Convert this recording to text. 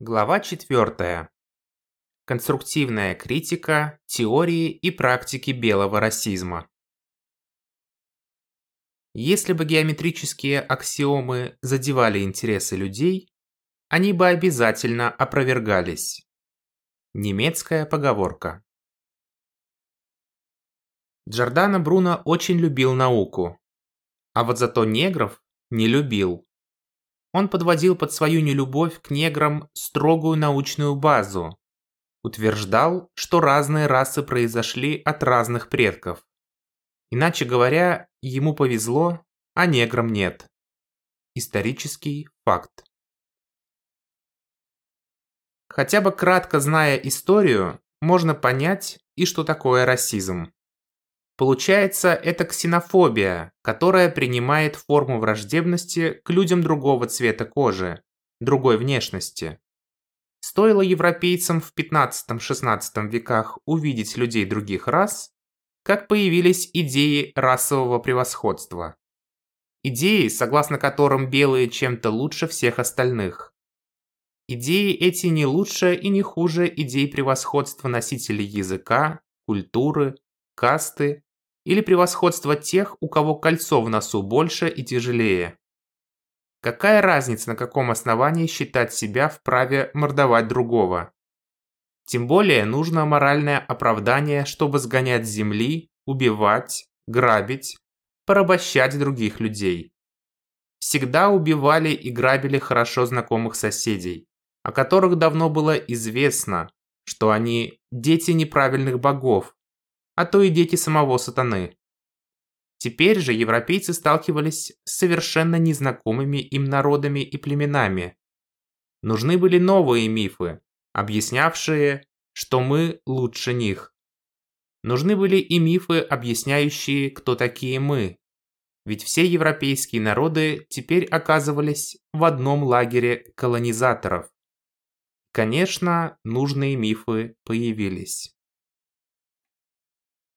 Глава 4. Конструктивная критика теории и практики белого расизма. Если бы геометрические аксиомы задевали интересы людей, они бы обязательно опровергались. Немецкая поговорка. Джордано Бруно очень любил науку, а вот зато негров не любил. Он подводил под свою нелюбовь к неграм строгую научную базу. Утверждал, что разные расы произошли от разных предков. Иначе говоря, ему повезло, а неграм нет. Исторический факт. Хотя бы кратко зная историю, можно понять и что такое расизм. Получается, это ксенофобия, которая принимает форму враждебности к людям другого цвета кожи, другой внешности. Стоило европейцам в 15-16 веках увидеть людей других рас, как появились идеи расового превосходства. Идеи, согласно которым белые чем-то лучше всех остальных. Идеи эти не лучше и не хуже идей превосходства носителей языка, культуры, касты или превосходство тех, у кого кольцо в носу больше и тяжелее. Какая разница, на каком основании считать себя вправе мордовать другого? Тем более нужно моральное оправдание, чтобы сгонять с земли, убивать, грабить, порабощать других людей. Всегда убивали и грабили хорошо знакомых соседей, о которых давно было известно, что они дети неправильных богов, а то и дети самого сатаны. Теперь же европейцы сталкивались с совершенно незнакомыми им народами и племенами. Нужны были новые мифы, объяснявшие, что мы лучше них. Нужны были и мифы, объясняющие, кто такие мы. Ведь все европейские народы теперь оказывались в одном лагере колонизаторов. Конечно, нужные мифы появились.